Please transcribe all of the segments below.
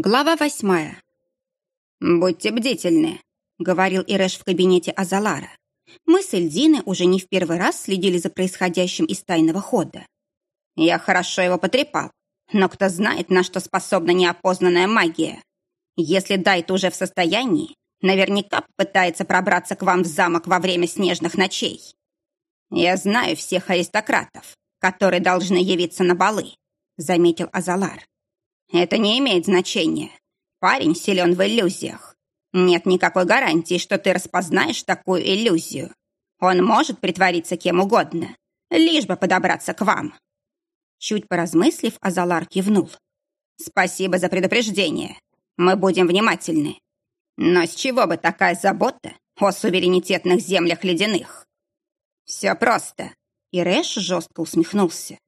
Глава восьмая. «Будьте бдительны», — говорил Ирэш в кабинете Азалара. Мы с Эльдиной уже не в первый раз следили за происходящим из тайного хода. Я хорошо его потрепал, но кто знает, на что способна неопознанная магия. Если Дайт уже в состоянии, наверняка попытается пробраться к вам в замок во время снежных ночей. Я знаю всех аристократов, которые должны явиться на балы, заметил Азалар. Это не имеет значения. Парень силен в иллюзиях. Нет никакой гарантии, что ты распознаешь такую иллюзию. Он может притвориться кем угодно, лишь бы подобраться к вам. Чуть поразмыслив, Азалар кивнул. Спасибо за предупреждение. Мы будем внимательны. Но с чего бы такая забота о суверенитетных землях ледяных? Все просто. Ирэш жестко усмехнулся.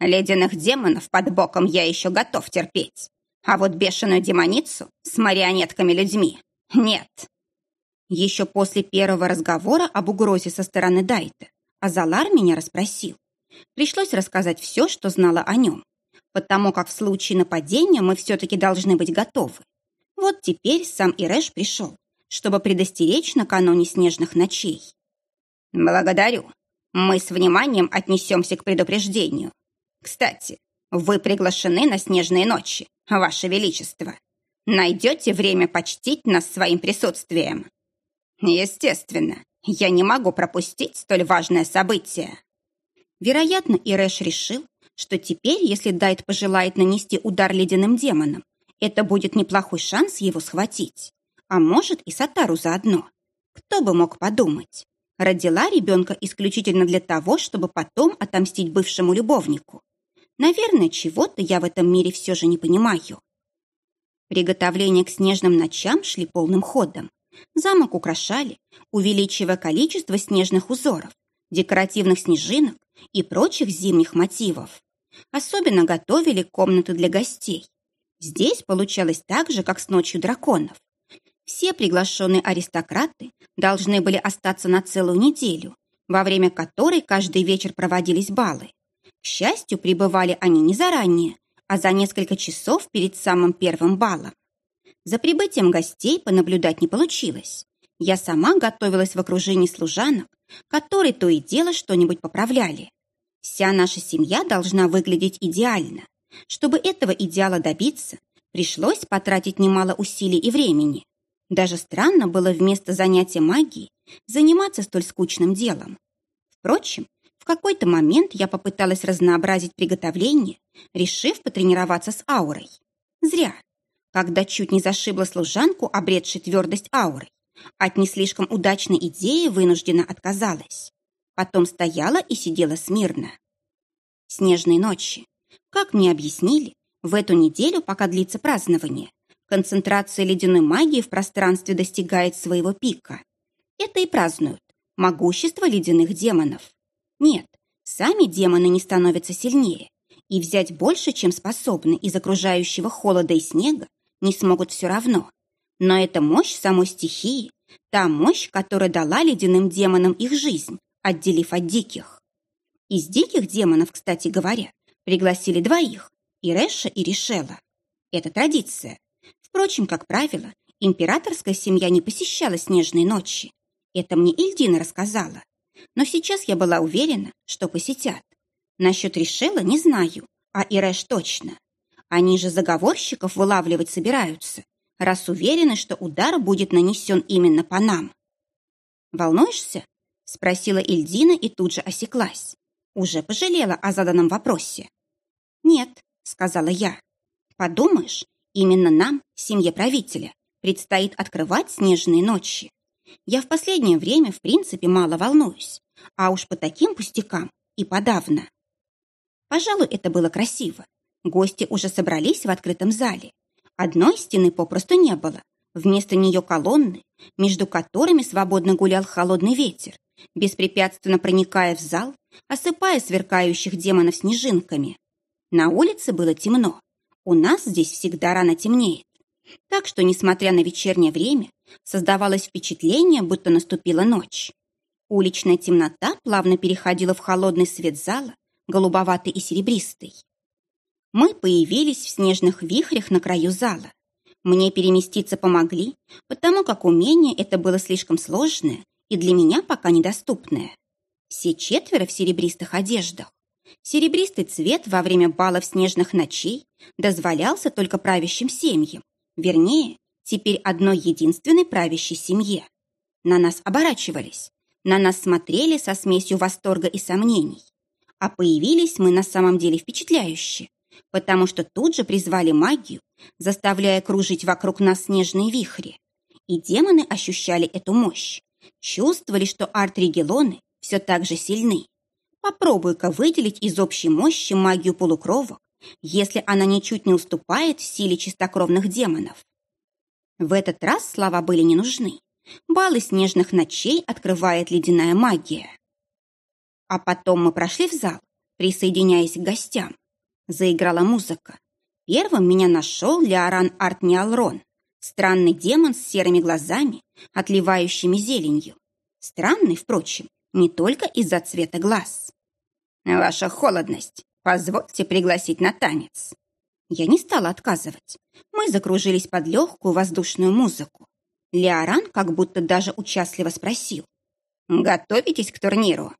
Ледяных демонов под боком я еще готов терпеть. А вот бешеную демоницу с марионетками-людьми нет. Еще после первого разговора об угрозе со стороны Дайта Азалар меня расспросил. Пришлось рассказать все, что знала о нем, потому как в случае нападения мы все-таки должны быть готовы. Вот теперь сам Ирэш пришел, чтобы предостеречь накануне снежных ночей. «Благодарю. Мы с вниманием отнесемся к предупреждению. Кстати, вы приглашены на снежные ночи, Ваше Величество. Найдете время почтить нас своим присутствием? Естественно, я не могу пропустить столь важное событие. Вероятно, Ирэш решил, что теперь, если Дайт пожелает нанести удар ледяным демонам, это будет неплохой шанс его схватить. А может, и Сатару заодно. Кто бы мог подумать? Родила ребенка исключительно для того, чтобы потом отомстить бывшему любовнику. Наверное, чего-то я в этом мире все же не понимаю. Приготовления к снежным ночам шли полным ходом. Замок украшали, увеличивая количество снежных узоров, декоративных снежинок и прочих зимних мотивов. Особенно готовили комнаты для гостей. Здесь получалось так же, как с ночью драконов. Все приглашенные аристократы должны были остаться на целую неделю, во время которой каждый вечер проводились балы. К счастью, прибывали они не заранее, а за несколько часов перед самым первым балом. За прибытием гостей понаблюдать не получилось. Я сама готовилась в окружении служанок, которые то и дело что-нибудь поправляли. Вся наша семья должна выглядеть идеально. Чтобы этого идеала добиться, пришлось потратить немало усилий и времени. Даже странно было вместо занятия магией заниматься столь скучным делом. Впрочем, какой-то момент я попыталась разнообразить приготовление, решив потренироваться с аурой. Зря. Когда чуть не зашибла служанку, обретшей твердость аурой, от не слишком удачной идеи вынуждена отказалась. Потом стояла и сидела смирно. Снежные ночи. Как мне объяснили, в эту неделю, пока длится празднование, концентрация ледяной магии в пространстве достигает своего пика. Это и празднуют могущество ледяных демонов. Нет, сами демоны не становятся сильнее, и взять больше, чем способны из окружающего холода и снега, не смогут все равно. Но это мощь самой стихии, та мощь, которая дала ледяным демонам их жизнь, отделив от диких. Из диких демонов, кстати говоря, пригласили двоих – Ирэша и Ришела. Это традиция. Впрочем, как правило, императорская семья не посещала снежные ночи. Это мне Ильдина рассказала. Но сейчас я была уверена, что посетят. Насчет Решела не знаю, а Ирэш точно. Они же заговорщиков вылавливать собираются, раз уверены, что удар будет нанесен именно по нам. «Волнуешься?» — спросила Ильдина и тут же осеклась. Уже пожалела о заданном вопросе. «Нет», — сказала я. «Подумаешь, именно нам, семье правителя, предстоит открывать снежные ночи. Я в последнее время, в принципе, мало волнуюсь, а уж по таким пустякам и подавно. Пожалуй, это было красиво. Гости уже собрались в открытом зале. Одной стены попросту не было. Вместо нее колонны, между которыми свободно гулял холодный ветер, беспрепятственно проникая в зал, осыпая сверкающих демонов снежинками. На улице было темно. У нас здесь всегда рано темнеет. Так что, несмотря на вечернее время, создавалось впечатление, будто наступила ночь. Уличная темнота плавно переходила в холодный свет зала, голубоватый и серебристый. Мы появились в снежных вихрях на краю зала. Мне переместиться помогли, потому как умение это было слишком сложное и для меня пока недоступное. Все четверо в серебристых одеждах. Серебристый цвет во время балов снежных ночей дозволялся только правящим семьям, вернее, теперь одной единственной правящей семье. На нас оборачивались, на нас смотрели со смесью восторга и сомнений. А появились мы на самом деле впечатляюще, потому что тут же призвали магию, заставляя кружить вокруг нас снежные вихри. И демоны ощущали эту мощь, чувствовали, что арт-регелоны все так же сильны. Попробуй-ка выделить из общей мощи магию полукровок, если она ничуть не уступает силе чистокровных демонов. В этот раз слова были не нужны. Балы снежных ночей открывает ледяная магия. А потом мы прошли в зал, присоединяясь к гостям. Заиграла музыка. Первым меня нашел Леоран Артниалрон, странный демон с серыми глазами, отливающими зеленью. Странный, впрочем, не только из-за цвета глаз. «Ваша холодность, позвольте пригласить на танец». Я не стала отказывать. Мы закружились под легкую воздушную музыку. Леоран как будто даже участливо спросил. «Готовитесь к турниру?»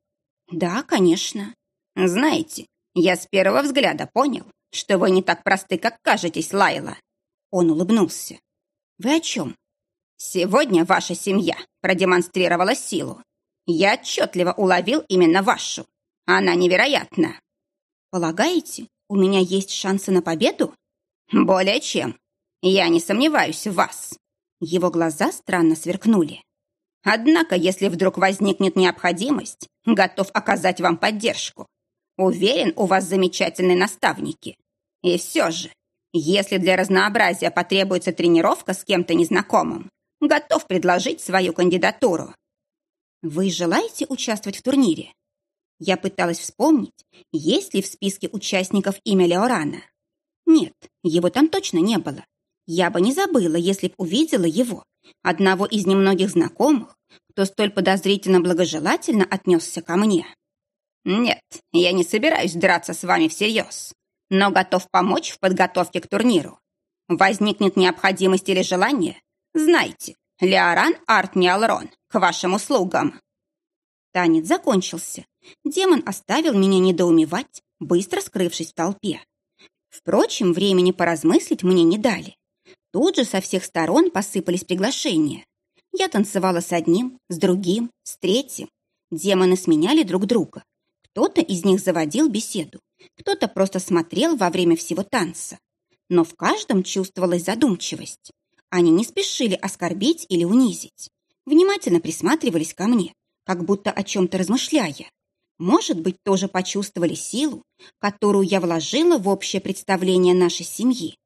«Да, конечно». «Знаете, я с первого взгляда понял, что вы не так просты, как кажетесь, Лайла». Он улыбнулся. «Вы о чем?» «Сегодня ваша семья продемонстрировала силу. Я отчетливо уловил именно вашу. Она невероятна». «Полагаете, у меня есть шансы на победу?» «Более чем. Я не сомневаюсь в вас». Его глаза странно сверкнули. Однако, если вдруг возникнет необходимость, готов оказать вам поддержку. Уверен, у вас замечательные наставники. И все же, если для разнообразия потребуется тренировка с кем-то незнакомым, готов предложить свою кандидатуру. Вы желаете участвовать в турнире? Я пыталась вспомнить, есть ли в списке участников имя Леорана. Нет, его там точно не было. Я бы не забыла, если б увидела его, одного из немногих знакомых, кто столь подозрительно благожелательно отнесся ко мне. «Нет, я не собираюсь драться с вами всерьез, но готов помочь в подготовке к турниру. Возникнет необходимость или желание? Знайте, Леоран Арт Ниалрон, к вашим услугам». Танец закончился. Демон оставил меня недоумевать, быстро скрывшись в толпе. Впрочем, времени поразмыслить мне не дали. Тут же со всех сторон посыпались приглашения. Я танцевала с одним, с другим, с третьим. Демоны сменяли друг друга. Кто-то из них заводил беседу, кто-то просто смотрел во время всего танца. Но в каждом чувствовалась задумчивость. Они не спешили оскорбить или унизить. Внимательно присматривались ко мне, как будто о чем-то размышляя. Может быть, тоже почувствовали силу, которую я вложила в общее представление нашей семьи.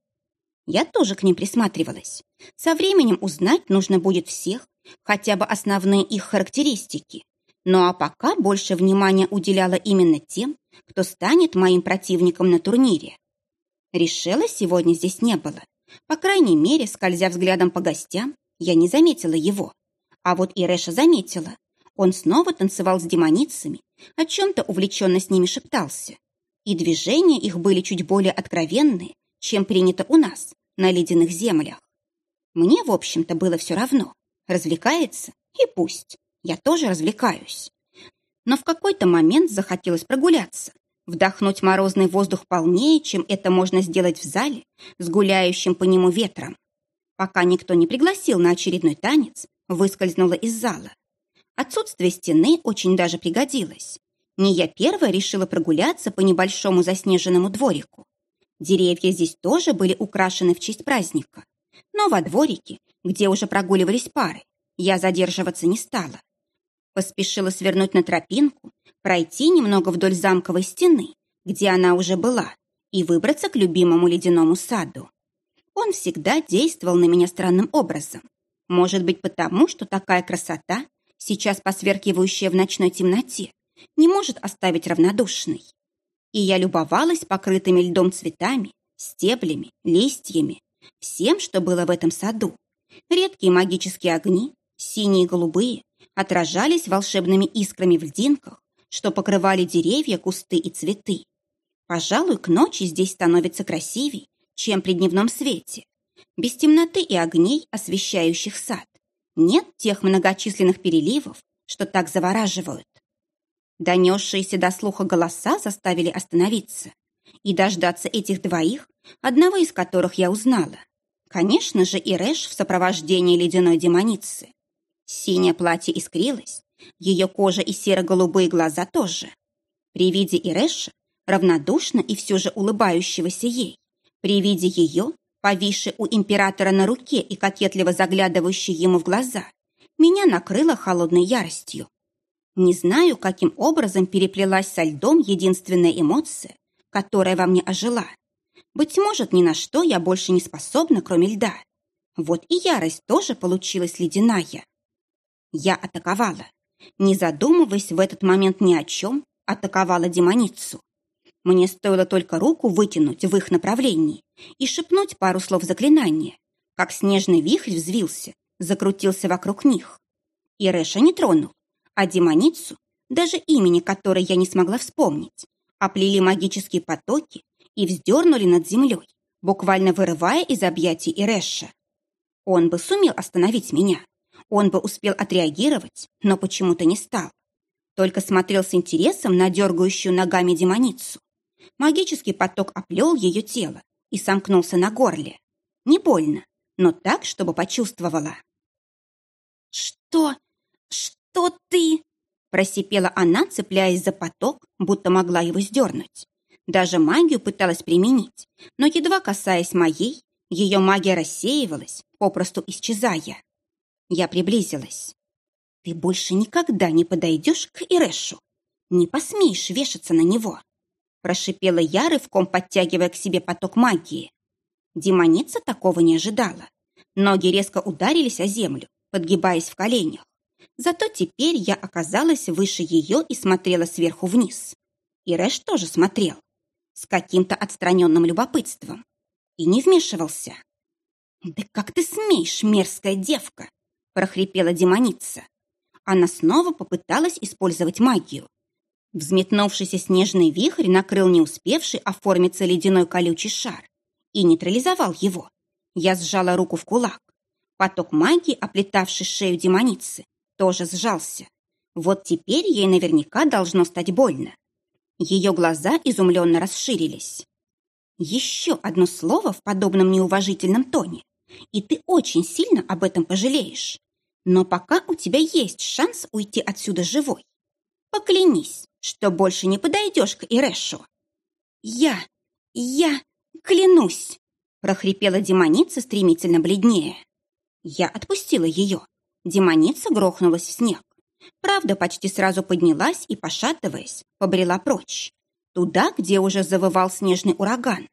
Я тоже к ним присматривалась. Со временем узнать нужно будет всех, хотя бы основные их характеристики. Ну а пока больше внимания уделяла именно тем, кто станет моим противником на турнире. Решила сегодня здесь не было. По крайней мере, скользя взглядом по гостям, я не заметила его. А вот Иреша заметила. Он снова танцевал с демоницами, о чем-то увлеченно с ними шептался. И движения их были чуть более откровенные, чем принято у нас, на ледяных землях. Мне, в общем-то, было все равно. Развлекается? И пусть. Я тоже развлекаюсь. Но в какой-то момент захотелось прогуляться, вдохнуть морозный воздух полнее, чем это можно сделать в зале с гуляющим по нему ветром. Пока никто не пригласил на очередной танец, выскользнула из зала. Отсутствие стены очень даже пригодилось. Не я первая решила прогуляться по небольшому заснеженному дворику. Деревья здесь тоже были украшены в честь праздника. Но во дворике, где уже прогуливались пары, я задерживаться не стала. Поспешила свернуть на тропинку, пройти немного вдоль замковой стены, где она уже была, и выбраться к любимому ледяному саду. Он всегда действовал на меня странным образом. Может быть, потому, что такая красота, сейчас посверкивающая в ночной темноте, не может оставить равнодушной и я любовалась покрытыми льдом цветами, стеблями, листьями, всем, что было в этом саду. Редкие магические огни, синие и голубые, отражались волшебными искрами в льдинках, что покрывали деревья, кусты и цветы. Пожалуй, к ночи здесь становится красивей, чем при дневном свете. без темноты и огней, освещающих сад. Нет тех многочисленных переливов, что так завораживают. Донесшиеся до слуха голоса заставили остановиться и дождаться этих двоих, одного из которых я узнала. Конечно же, Ирэш в сопровождении ледяной демоницы. Синее платье искрилось, ее кожа и серо-голубые глаза тоже. При виде Ирэша, равнодушно и все же улыбающегося ей, при виде ее, повисшей у императора на руке и кокетливо заглядывающей ему в глаза, меня накрыло холодной яростью. Не знаю, каким образом переплелась со льдом единственная эмоция, которая во мне ожила. Быть может, ни на что я больше не способна, кроме льда. Вот и ярость тоже получилась ледяная. Я атаковала. Не задумываясь в этот момент ни о чем, атаковала демоницу. Мне стоило только руку вытянуть в их направлении и шепнуть пару слов заклинания, как снежный вихрь взвился, закрутился вокруг них. И Рэша не тронул, а демоницу, даже имени которой я не смогла вспомнить, оплели магические потоки и вздернули над землей, буквально вырывая из объятий Ирэша. Он бы сумел остановить меня. Он бы успел отреагировать, но почему-то не стал. Только смотрел с интересом на дергающую ногами демоницу. Магический поток оплел ее тело и сомкнулся на горле. Не больно, но так, чтобы почувствовала. «Что? Что ты?» Просипела она, цепляясь за поток, будто могла его сдернуть. Даже магию пыталась применить, но едва касаясь моей, ее магия рассеивалась, попросту исчезая. Я приблизилась. «Ты больше никогда не подойдешь к Ирэшу. Не посмеешь вешаться на него!» Прошипела я, рывком подтягивая к себе поток магии. Демоница такого не ожидала. Ноги резко ударились о землю, подгибаясь в коленях. Зато теперь я оказалась выше ее и смотрела сверху вниз. И Рэш тоже смотрел. С каким-то отстраненным любопытством. И не вмешивался. «Да как ты смеешь, мерзкая девка!» прохрипела демоница. Она снова попыталась использовать магию. Взметнувшийся снежный вихрь накрыл не успевший оформиться ледяной колючий шар и нейтрализовал его. Я сжала руку в кулак. Поток магии, оплетавший шею демоницы, тоже сжался. Вот теперь ей наверняка должно стать больно. Ее глаза изумленно расширились. Еще одно слово в подобном неуважительном тоне, и ты очень сильно об этом пожалеешь. Но пока у тебя есть шанс уйти отсюда живой. Поклянись, что больше не подойдешь к Ирэшу. Я, я клянусь, прохрипела демоница стремительно бледнее. Я отпустила ее. Демоница грохнулась в снег. Правда, почти сразу поднялась и, пошатываясь, побрела прочь. Туда, где уже завывал снежный ураган.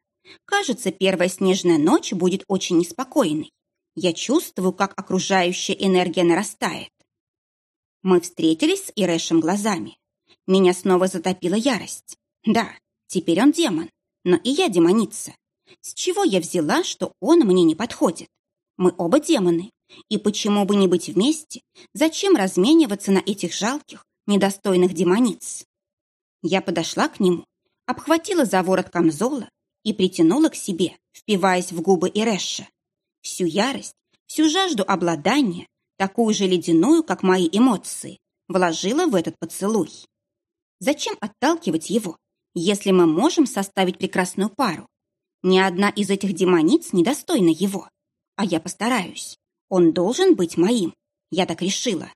Кажется, первая снежная ночь будет очень неспокойной. Я чувствую, как окружающая энергия нарастает. Мы встретились с Ирэшем глазами. Меня снова затопила ярость. Да, теперь он демон, но и я демоница. С чего я взяла, что он мне не подходит? Мы оба демоны, и почему бы не быть вместе? Зачем размениваться на этих жалких, недостойных демониц? Я подошла к нему, обхватила за ворот камзола и притянула к себе, впиваясь в губы Ирэша. Всю ярость, всю жажду обладания, такую же ледяную, как мои эмоции, вложила в этот поцелуй. Зачем отталкивать его, если мы можем составить прекрасную пару? Ни одна из этих демониц недостойна его, а я постараюсь. Он должен быть моим. Я так решила.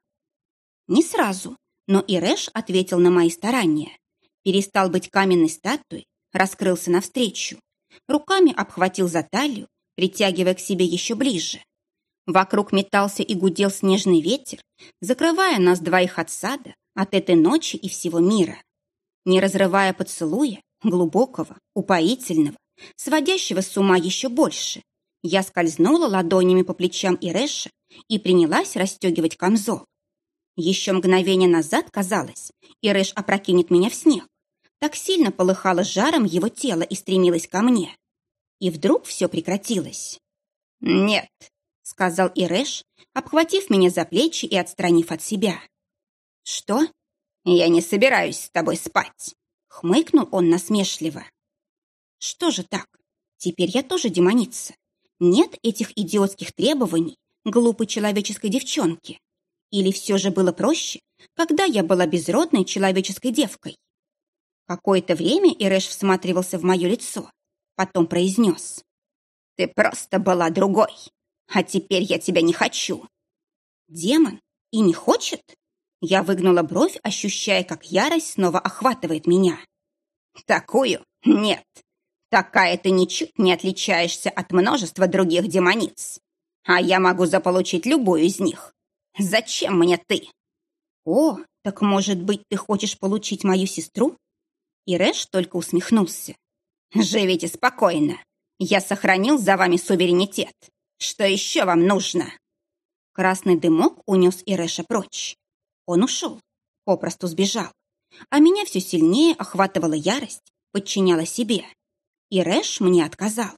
Не сразу, но Ирэш ответил на мои старания. Перестал быть каменной статуей, раскрылся навстречу. Руками обхватил за талию, притягивая к себе еще ближе. Вокруг метался и гудел снежный ветер, закрывая нас двоих от сада, от этой ночи и всего мира. Не разрывая поцелуя, глубокого, упоительного, сводящего с ума еще больше, я скользнула ладонями по плечам Ирэша и принялась расстегивать камзол. Еще мгновение назад казалось, Ирэш опрокинет меня в снег. Так сильно полыхало жаром его тело и стремилось ко мне. И вдруг все прекратилось. «Нет», — сказал Ирэш, обхватив меня за плечи и отстранив от себя. «Что?» «Я не собираюсь с тобой спать», — хмыкнул он насмешливо. «Что же так? Теперь я тоже демоница. Нет этих идиотских требований глупой человеческой девчонки. Или все же было проще, когда я была безродной человеческой девкой? Какое-то время Ирэш всматривался в мое лицо, потом произнес. «Ты просто была другой, а теперь я тебя не хочу». «Демон? И не хочет?» Я выгнула бровь, ощущая, как ярость снова охватывает меня. «Такую? Нет. Такая ты ничуть не отличаешься от множества других демониц. А я могу заполучить любую из них. Зачем мне ты?» «О, так, может быть, ты хочешь получить мою сестру?» И Рэш только усмехнулся. «Живите спокойно. Я сохранил за вами суверенитет. Что еще вам нужно?» Красный дымок унес Ирэша прочь. Он ушел, попросту сбежал. А меня все сильнее охватывала ярость, подчиняла себе. И Рэш мне отказал.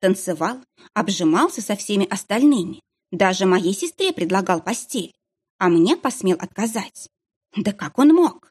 Танцевал, обжимался со всеми остальными. Даже моей сестре предлагал постель. А мне посмел отказать. Да как он мог?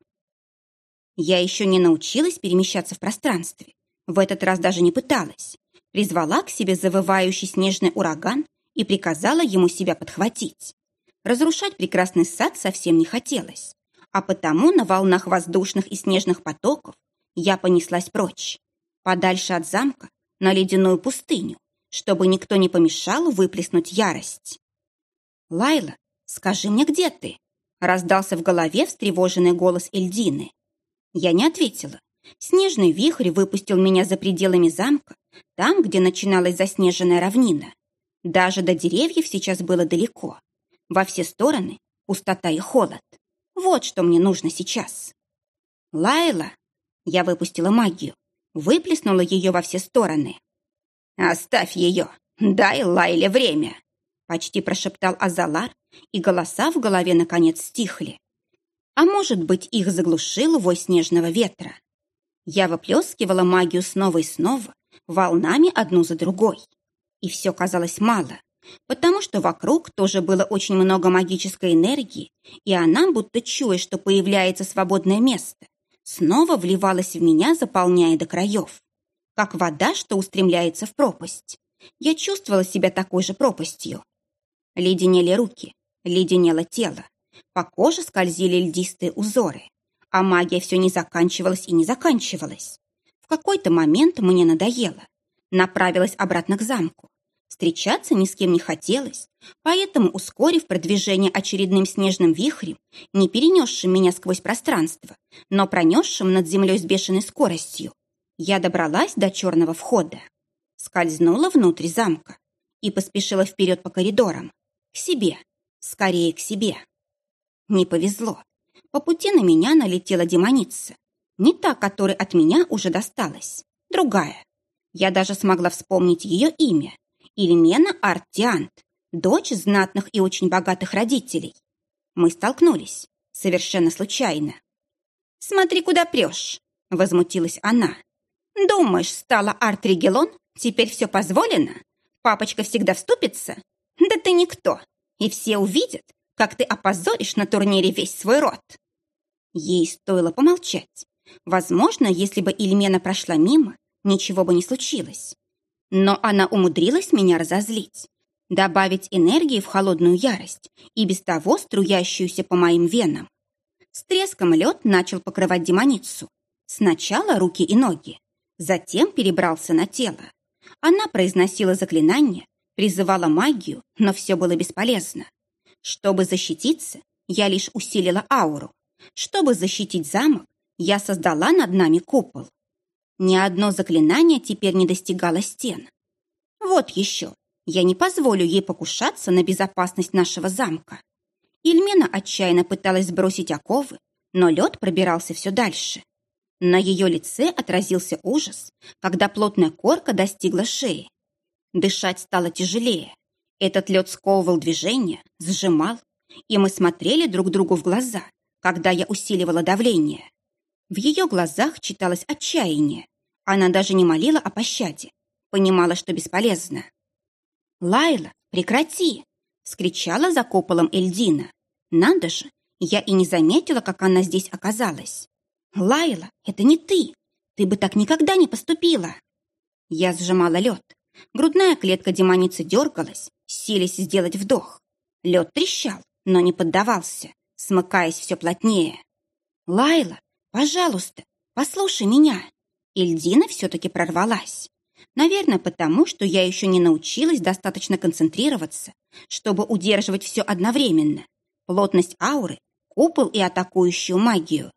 Я еще не научилась перемещаться в пространстве. В этот раз даже не пыталась. Призвала к себе завывающий снежный ураган и приказала ему себя подхватить. Разрушать прекрасный сад совсем не хотелось, а потому на волнах воздушных и снежных потоков я понеслась прочь, подальше от замка, на ледяную пустыню, чтобы никто не помешал выплеснуть ярость. «Лайла, скажи мне, где ты?» раздался в голове встревоженный голос Эльдины. Я не ответила. Снежный вихрь выпустил меня за пределами замка, там, где начиналась заснеженная равнина. Даже до деревьев сейчас было далеко. Во все стороны пустота и холод. Вот что мне нужно сейчас. Лайла. Я выпустила магию, выплеснула ее во все стороны. «Оставь ее! Дай Лайле время!» Почти прошептал Азалар, и голоса в голове наконец стихли. А может быть, их заглушил вой снежного ветра. Я выплескивала магию снова и снова, волнами одну за другой. И все казалось мало, потому что вокруг тоже было очень много магической энергии, и она, будто чуя, что появляется свободное место, снова вливалась в меня, заполняя до краев. Как вода, что устремляется в пропасть. Я чувствовала себя такой же пропастью. Леденели руки, леденело тело. По коже скользили льдистые узоры, а магия все не заканчивалась и не заканчивалась. В какой-то момент мне надоело. Направилась обратно к замку. Встречаться ни с кем не хотелось, поэтому, ускорив продвижение очередным снежным вихрем, не перенесшим меня сквозь пространство, но пронесшим над землей с бешеной скоростью, я добралась до черного входа. Скользнула внутрь замка и поспешила вперед по коридорам. К себе, скорее к себе. Не повезло. По пути на меня налетела демоница. Не та, которая от меня уже досталась. Другая. Я даже смогла вспомнить ее имя. Ильмена Артиант, дочь знатных и очень богатых родителей. Мы столкнулись. Совершенно случайно. «Смотри, куда прешь!» — возмутилась она. «Думаешь, стала Арт-Регелон? Теперь все позволено? Папочка всегда вступится? Да ты никто. И все увидят, как ты опозоришь на турнире весь свой род. Ей стоило помолчать. Возможно, если бы Ильмена прошла мимо, ничего бы не случилось. Но она умудрилась меня разозлить, добавить энергии в холодную ярость и без того струящуюся по моим венам. С треском лед начал покрывать демоницу. Сначала руки и ноги, затем перебрался на тело. Она произносила заклинания, призывала магию, но все было бесполезно. Чтобы защититься, я лишь усилила ауру. Чтобы защитить замок, я создала над нами купол. Ни одно заклинание теперь не достигало стен. Вот еще, я не позволю ей покушаться на безопасность нашего замка. Ильмена отчаянно пыталась сбросить оковы, но лед пробирался все дальше. На ее лице отразился ужас, когда плотная корка достигла шеи. Дышать стало тяжелее. Этот лед сковывал движение, сжимал, и мы смотрели друг другу в глаза, когда я усиливала давление. В ее глазах читалось отчаяние. Она даже не молила о пощаде, понимала, что бесполезно. «Лайла, прекрати!» — скричала за куполом Эльдина. «Надо же, я и не заметила, как она здесь оказалась. Лайла, это не ты! Ты бы так никогда не поступила!» Я сжимала лед, Грудная клетка демоницы дергалась, сились сделать вдох. Лед трещал, но не поддавался, смыкаясь все плотнее. «Лайла, пожалуйста, послушай меня!» Ильдина все-таки прорвалась. Наверное, потому, что я еще не научилась достаточно концентрироваться, чтобы удерживать все одновременно. Плотность ауры, купол и атакующую магию.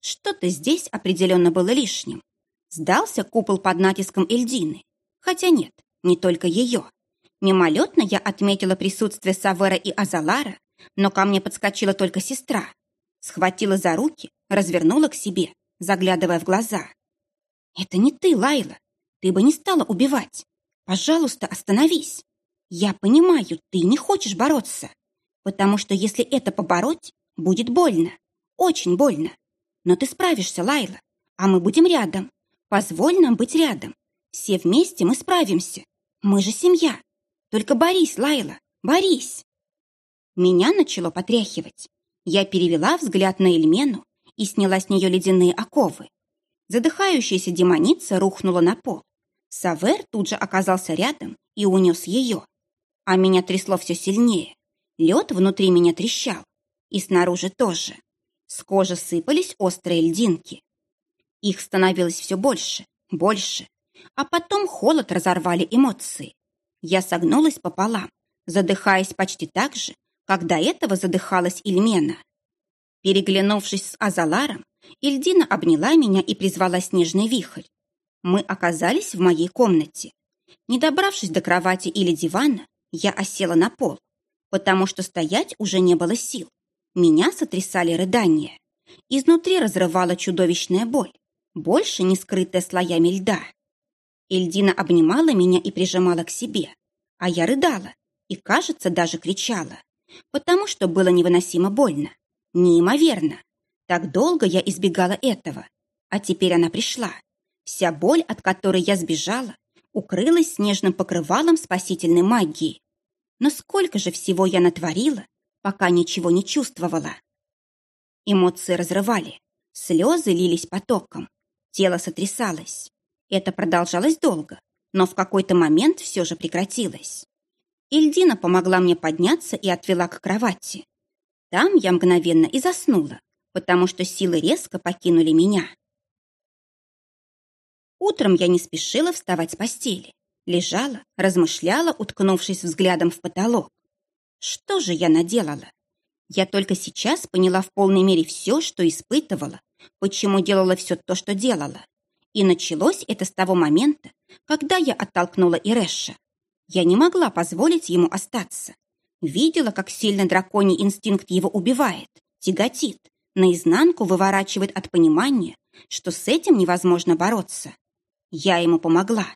Что-то здесь определенно было лишним. Сдался купол под натиском Эльдины. Хотя нет, не только ее. Мимолетно я отметила присутствие Савера и Азалара, но ко мне подскочила только сестра. Схватила за руки, развернула к себе, заглядывая в глаза. «Это не ты, Лайла. Ты бы не стала убивать. Пожалуйста, остановись. Я понимаю, ты не хочешь бороться. Потому что если это побороть, будет больно. Очень больно. Но ты справишься, Лайла. А мы будем рядом. Позволь нам быть рядом. Все вместе мы справимся. Мы же семья. Только борись, Лайла, борись. Меня начало потряхивать. Я перевела взгляд на Эльмену и сняла с нее ледяные оковы. Задыхающаяся демоница рухнула на пол. Савер тут же оказался рядом и унес ее. А меня трясло все сильнее. Лед внутри меня трещал. И снаружи тоже. С кожи сыпались острые льдинки. Их становилось все больше, больше. А потом холод разорвали эмоции. Я согнулась пополам, задыхаясь почти так же, как до этого задыхалась Ильмена. Переглянувшись с Азаларом, Ильдина обняла меня и призвала снежный вихрь. Мы оказались в моей комнате. Не добравшись до кровати или дивана, я осела на пол, потому что стоять уже не было сил. Меня сотрясали рыдания. Изнутри разрывала чудовищная боль, больше не скрытая слоями льда. Ильдина обнимала меня и прижимала к себе, а я рыдала и, кажется, даже кричала, потому что было невыносимо больно, неимоверно. Так долго я избегала этого, а теперь она пришла. Вся боль, от которой я сбежала, укрылась снежным покрывалом спасительной магии. Но сколько же всего я натворила, пока ничего не чувствовала. Эмоции разрывали, слезы лились потоком, тело сотрясалось. Это продолжалось долго, но в какой-то момент все же прекратилось. Ильдина помогла мне подняться и отвела к кровати. Там я мгновенно и заснула, потому что силы резко покинули меня. Утром я не спешила вставать с постели. Лежала, размышляла, уткнувшись взглядом в потолок. Что же я наделала? Я только сейчас поняла в полной мере все, что испытывала, почему делала все то, что делала. И началось это с того момента, когда я оттолкнула Ирэша. Я не могла позволить ему остаться. Видела, как сильно драконий инстинкт его убивает, тяготит, наизнанку выворачивает от понимания, что с этим невозможно бороться. Я ему помогла.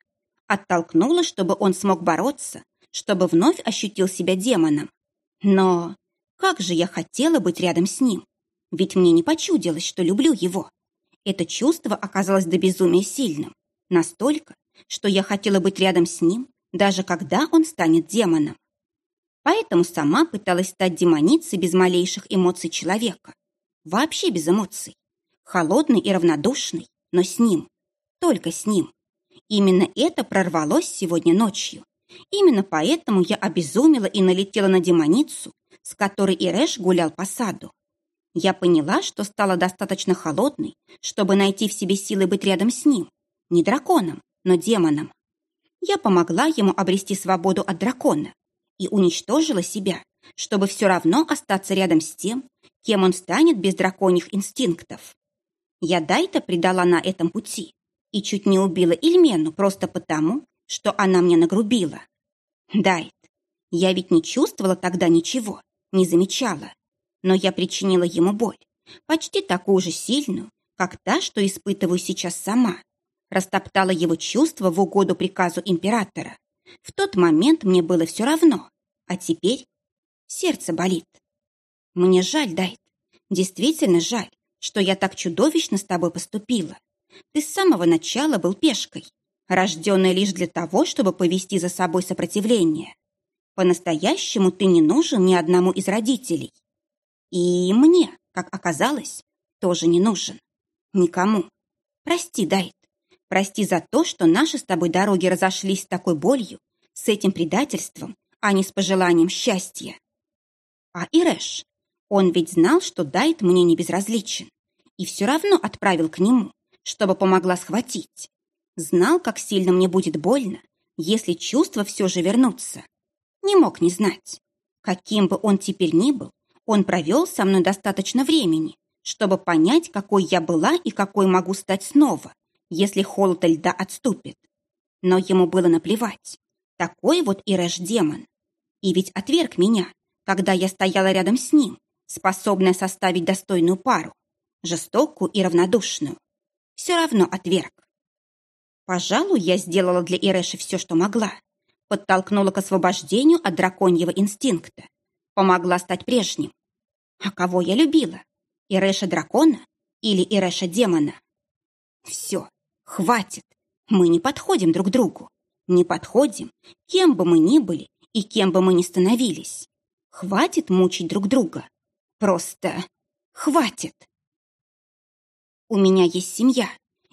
Оттолкнула, чтобы он смог бороться, чтобы вновь ощутил себя демоном. Но как же я хотела быть рядом с ним. Ведь мне не почудилось, что люблю его. Это чувство оказалось до безумия сильным. Настолько, что я хотела быть рядом с ним, даже когда он станет демоном. Поэтому сама пыталась стать демоницей без малейших эмоций человека. Вообще без эмоций. Холодный и равнодушный, но с ним. Только с ним. Именно это прорвалось сегодня ночью. Именно поэтому я обезумела и налетела на демоницу, с которой Ирэш гулял по саду. Я поняла, что стала достаточно холодной, чтобы найти в себе силы быть рядом с ним. Не драконом, но демоном. Я помогла ему обрести свободу от дракона и уничтожила себя, чтобы все равно остаться рядом с тем, кем он станет без драконьих инстинктов. Я Дайта предала на этом пути и чуть не убила Ильмену просто потому, что она мне нагрубила. Дайт, я ведь не чувствовала тогда ничего, не замечала но я причинила ему боль, почти такую же сильную, как та, что испытываю сейчас сама. Растоптала его чувства в угоду приказу императора. В тот момент мне было все равно, а теперь сердце болит. Мне жаль, Дайт, действительно жаль, что я так чудовищно с тобой поступила. Ты с самого начала был пешкой, рожденной лишь для того, чтобы повести за собой сопротивление. По-настоящему ты не нужен ни одному из родителей. И мне, как оказалось, тоже не нужен. Никому. Прости, Дайт. Прости за то, что наши с тобой дороги разошлись с такой болью, с этим предательством, а не с пожеланием счастья. А Ирэш, он ведь знал, что Дайт мне не безразличен, и все равно отправил к нему, чтобы помогла схватить. Знал, как сильно мне будет больно, если чувства все же вернутся. Не мог не знать. Каким бы он теперь ни был, он провел со мной достаточно времени, чтобы понять, какой я была и какой могу стать снова, если холод льда отступит. Но ему было наплевать. Такой вот Ирэш-демон. И ведь отверг меня, когда я стояла рядом с ним, способная составить достойную пару, жестокую и равнодушную. Все равно отверг. Пожалуй, я сделала для Ирэши все, что могла. Подтолкнула к освобождению от драконьего инстинкта. Помогла стать прежним. А кого я любила? Ирэша дракона или Ирэша демона? Все, хватит. Мы не подходим друг другу. Не подходим, кем бы мы ни были и кем бы мы ни становились. Хватит мучить друг друга. Просто хватит. У меня есть семья,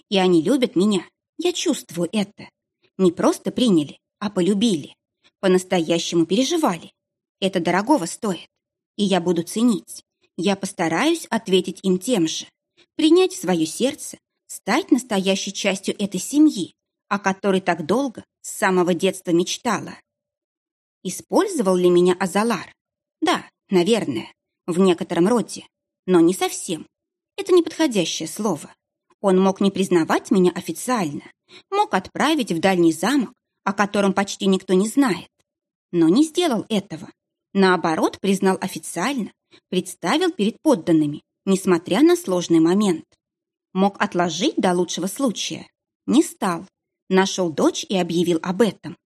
и они любят меня. Я чувствую это. Не просто приняли, а полюбили. По-настоящему переживали. Это дорогого стоит. И я буду ценить. Я постараюсь ответить им тем же. Принять в свое сердце, стать настоящей частью этой семьи, о которой так долго, с самого детства мечтала. Использовал ли меня Азалар? Да, наверное, в некотором роде, но не совсем. Это неподходящее слово. Он мог не признавать меня официально, мог отправить в дальний замок, о котором почти никто не знает. Но не сделал этого. Наоборот, признал официально, представил перед подданными, несмотря на сложный момент. Мог отложить до лучшего случая. Не стал. Нашел дочь и объявил об этом.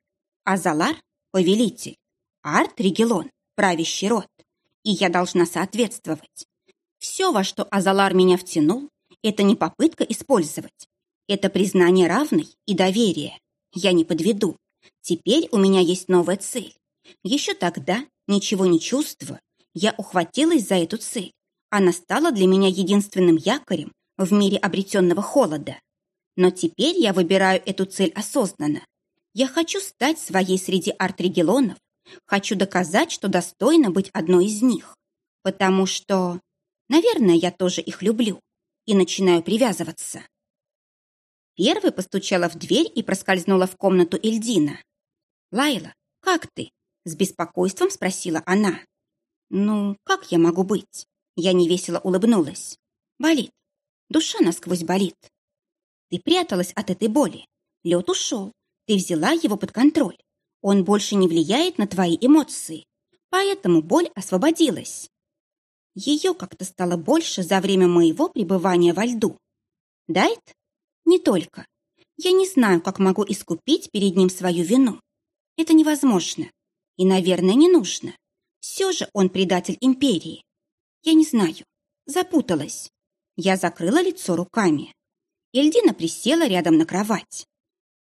Азалар — повелитель. Арт — Ригелон, правящий род. И я должна соответствовать. Все, во что Азалар меня втянул, это не попытка использовать. Это признание равной и доверие. Я не подведу. Теперь у меня есть новая цель. Еще тогда, ничего не чувствуя, я ухватилась за эту цель. Она стала для меня единственным якорем в мире обретенного холода. Но теперь я выбираю эту цель осознанно. Я хочу стать своей среди арт-регионов. Хочу доказать, что достойна быть одной из них. Потому что Наверное, я тоже их люблю и начинаю привязываться. Первой постучала в дверь и проскользнула в комнату Эльдина. «Лайла, как ты?» — с беспокойством спросила она. «Ну, как я могу быть?» Я невесело улыбнулась. «Болит. Душа насквозь болит. Ты пряталась от этой боли. Лед ушел. Ты взяла его под контроль. Он больше не влияет на твои эмоции. Поэтому боль освободилась. Ее как-то стало больше за время моего пребывания во льду. Дайт? Не только. Я не знаю, как могу искупить перед ним свою вину. Это невозможно. И, наверное, не нужно. Все же он предатель империи. Я не знаю. Запуталась. Я закрыла лицо руками. Эльдина присела рядом на кровать.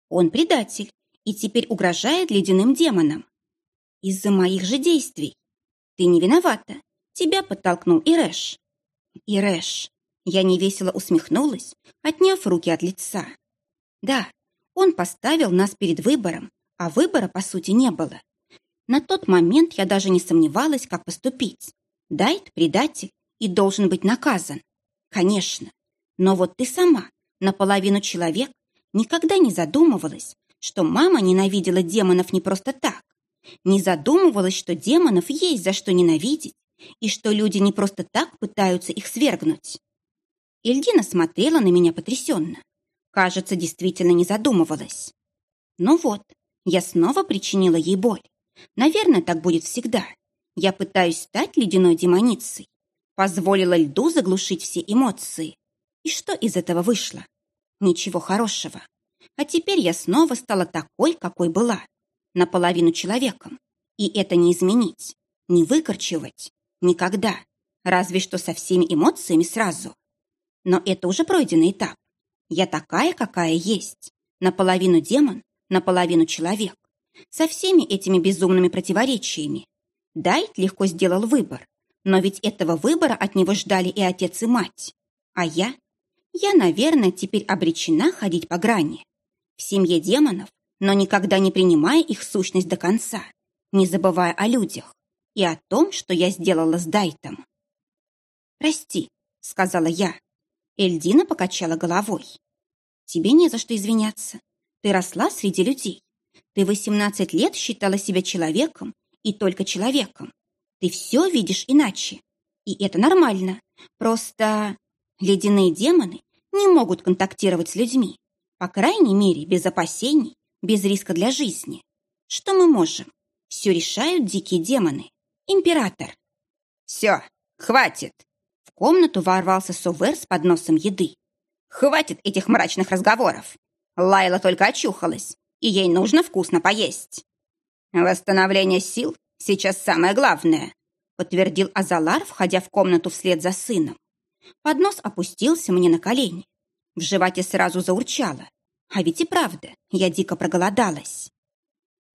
Он предатель и теперь угрожает ледяным демонам. Из-за моих же действий. Ты не виновата. Тебя подтолкнул Ирэш. Ирэш. Я невесело усмехнулась, отняв руки от лица. Да, он поставил нас перед выбором, а выбора, по сути, не было. На тот момент я даже не сомневалась, как поступить. Дайт – предатель и должен быть наказан. Конечно. Но вот ты сама, наполовину человек, никогда не задумывалась, что мама ненавидела демонов не просто так. Не задумывалась, что демонов есть за что ненавидеть, и что люди не просто так пытаются их свергнуть. Ильдина смотрела на меня потрясенно. Кажется, действительно не задумывалась. Ну вот, я снова причинила ей боль. Наверное, так будет всегда. Я пытаюсь стать ледяной демоницей. Позволила льду заглушить все эмоции. И что из этого вышло? Ничего хорошего. А теперь я снова стала такой, какой была. Наполовину человеком. И это не изменить, не выкорчевать. Никогда. Разве что со всеми эмоциями сразу. Но это уже пройденный этап. Я такая, какая есть. Наполовину демон, наполовину человек. Со всеми этими безумными противоречиями. Дайт легко сделал выбор. Но ведь этого выбора от него ждали и отец, и мать. А я? Я, наверное, теперь обречена ходить по грани. В семье демонов, но никогда не принимая их сущность до конца, не забывая о людях и о том, что я сделала с Дайтом. «Прости», — сказала я. Эльдина покачала головой. «Тебе не за что извиняться. Ты росла среди людей. Ты 18 лет считала себя человеком и только человеком. Ты все видишь иначе. И это нормально. Просто ледяные демоны не могут контактировать с людьми. По крайней мере, без опасений, без риска для жизни. Что мы можем? Все решают дикие демоны. Император. Все, хватит. В комнату ворвался Сувер с подносом еды. Хватит этих мрачных разговоров. Лайла только очухалась, и ей нужно вкусно поесть. Восстановление сил сейчас самое главное, подтвердил Азалар, входя в комнату вслед за сыном. Поднос опустился мне на колени. В животе сразу заурчало. А ведь и правда, я дико проголодалась.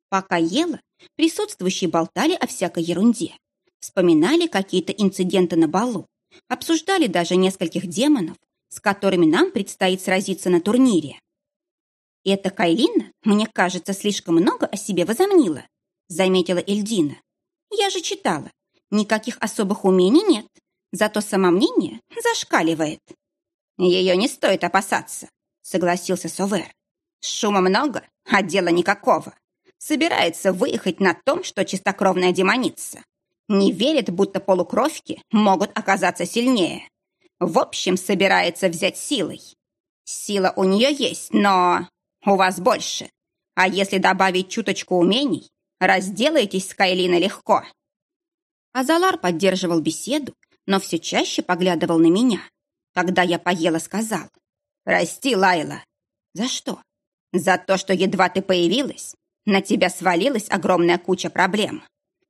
Пока ела, присутствующие болтали о всякой ерунде. Вспоминали какие-то инциденты на балу. Обсуждали даже нескольких демонов, с которыми нам предстоит сразиться на турнире. «Эта Кайлина, мне кажется, слишком много о себе возомнила», заметила Эльдина. «Я же читала. Никаких особых умений нет, зато самомнение зашкаливает». «Ее не стоит опасаться», согласился Совер. «Шума много, а дела никакого. Собирается выехать на том, что чистокровная демоница. Не верит, будто полукровки могут оказаться сильнее. В общем, собирается взять силой. Сила у нее есть, но у вас больше. А если добавить чуточку умений, разделаетесь с Кайлиной легко». Азалар поддерживал беседу, но все чаще поглядывал на меня. Когда я поела, сказал. «Прости, Лайла». «За что?» «За то, что едва ты появилась, на тебя свалилась огромная куча проблем.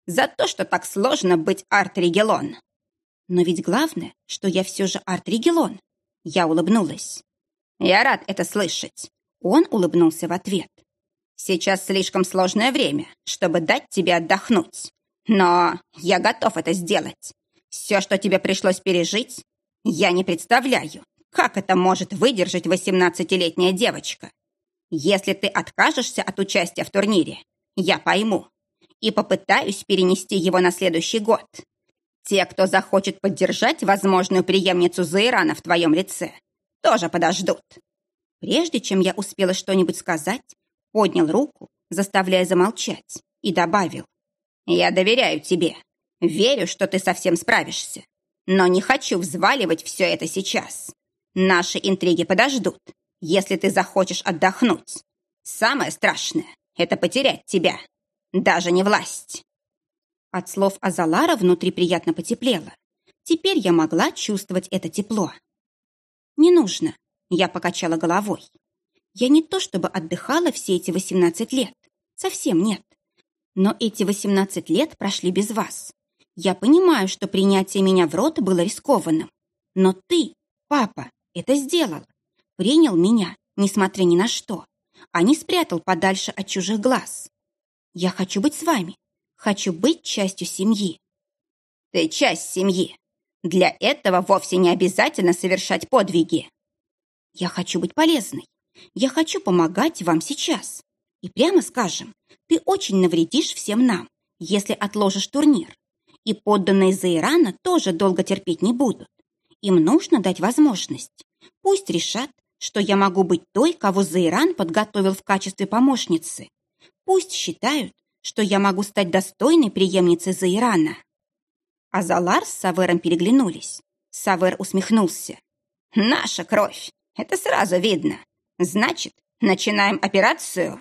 За то, что так сложно быть арт-регелон». «Но ведь главное, что я все же арт-регелон». Я улыбнулась. «Я рад это слышать. Он улыбнулся в ответ. «Сейчас слишком сложное время, чтобы дать тебе отдохнуть. Но я готов это сделать. Все, что тебе пришлось пережить, я не представляю, как это может выдержать восемнадцатилетняя девочка. Если ты откажешься от участия в турнире, я пойму и попытаюсь перенести его на следующий год. Те, кто захочет поддержать возможную преемницу Заирана в твоем лице, тоже подождут. Прежде чем я успела что-нибудь сказать, поднял руку, заставляя замолчать, и добавил. «Я доверяю тебе. Верю, что ты совсем справишься. Но не хочу взваливать все это сейчас. Наши интриги подождут, если ты захочешь отдохнуть. Самое страшное — это потерять тебя. Даже не власть». От слов Азалара внутри приятно потеплело. Теперь я могла чувствовать это тепло. «Не нужно. Я покачала головой. Я не то чтобы отдыхала все эти 18 лет. Совсем нет. Но эти 18 лет прошли без вас. Я понимаю, что принятие меня в рот было рискованным. Но ты, папа, это сделал. Принял меня, несмотря ни на что, а не спрятал подальше от чужих глаз. Я хочу быть с вами. Хочу быть частью семьи. Ты часть семьи. Для этого вовсе не обязательно совершать подвиги. Я хочу быть полезной. Я хочу помогать вам сейчас. И прямо скажем, ты очень навредишь всем нам, если отложишь турнир. И подданные Заирана тоже долго терпеть не будут. Им нужно дать возможность. Пусть решат, что я могу быть той, кого Заиран подготовил в качестве помощницы. Пусть считают, что я могу стать достойной преемницей Заирана. Азалар с Савером переглянулись. Савер усмехнулся. «Наша кровь! Это сразу видно. Значит, начинаем операцию?»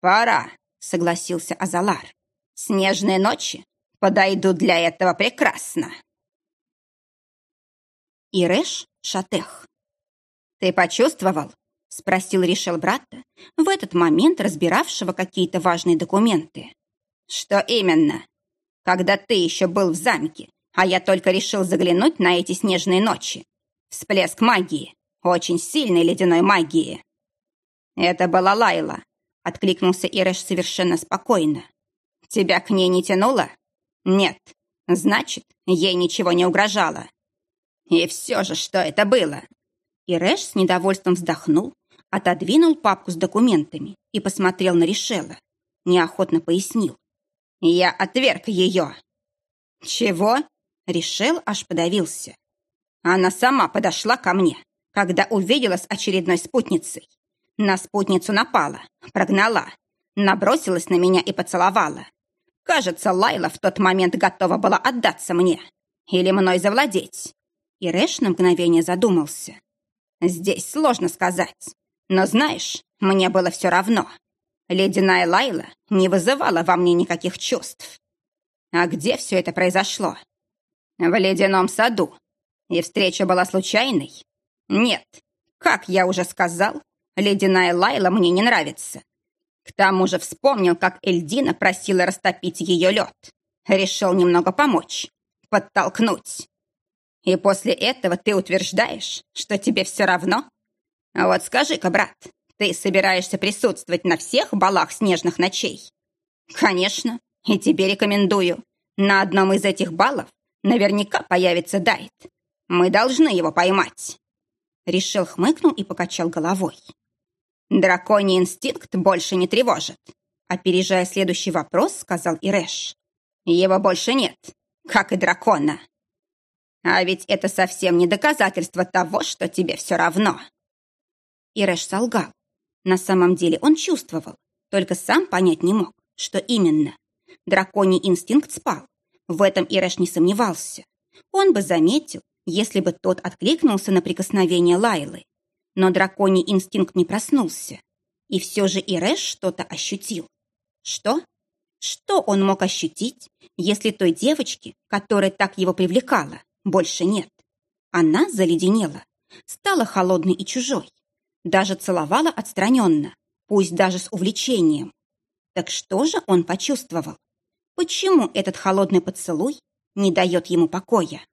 «Пора», — согласился Азалар. «Снежные ночи подойдут для этого прекрасно». Иреш Шатех. «Ты почувствовал?» — спросил Ришел брата, в этот момент разбиравшего какие-то важные документы. «Что именно? Когда ты еще был в замке, а я только решил заглянуть на эти снежные ночи. Всплеск магии очень сильной ледяной магии. Это была Лайла, откликнулся Ирэш совершенно спокойно. Тебя к ней не тянуло? Нет. Значит, ей ничего не угрожало. И все же, что это было? Ирэш с недовольством вздохнул, отодвинул папку с документами и посмотрел на Решела. Неохотно пояснил. «Я отверг ее». «Чего?» Решел аж подавился. Она сама подошла ко мне, когда увидела с очередной спутницей. На спутницу напала, прогнала, набросилась на меня и поцеловала. Кажется, Лайла в тот момент готова была отдаться мне или мной завладеть. И Рэш на мгновение задумался. Здесь сложно сказать. Но знаешь, мне было все равно. Ледяная Лайла не вызывала во мне никаких чувств. А где все это произошло? В ледяном саду. И встреча была случайной? Нет. Как я уже сказал, ледяная Лайла мне не нравится. К тому же вспомнил, как Эльдина просила растопить ее лед. Решил немного помочь, подтолкнуть. И после этого ты утверждаешь, что тебе все равно? Вот скажи-ка, брат, ты собираешься присутствовать на всех балах снежных ночей? Конечно, и тебе рекомендую. На одном из этих балов наверняка появится Дайт. Мы должны его поймать. Решил хмыкнул и покачал головой. Драконий инстинкт больше не тревожит. Опережая следующий вопрос, сказал Ирэш. Его больше нет, как и дракона. А ведь это совсем не доказательство того, что тебе все равно. Ирэш солгал. На самом деле он чувствовал, только сам понять не мог, что именно. Драконий инстинкт спал. В этом Ирэш не сомневался. Он бы заметил, если бы тот откликнулся на прикосновение Лайлы. Но драконий инстинкт не проснулся. И все же Ирэш что-то ощутил. Что? Что он мог ощутить, если той девочки, которая так его привлекала, больше нет? Она заледенела, стала холодной и чужой. Даже целовала отстраненно, пусть даже с увлечением. Так что же он почувствовал? Почему этот холодный поцелуй не дает ему покоя?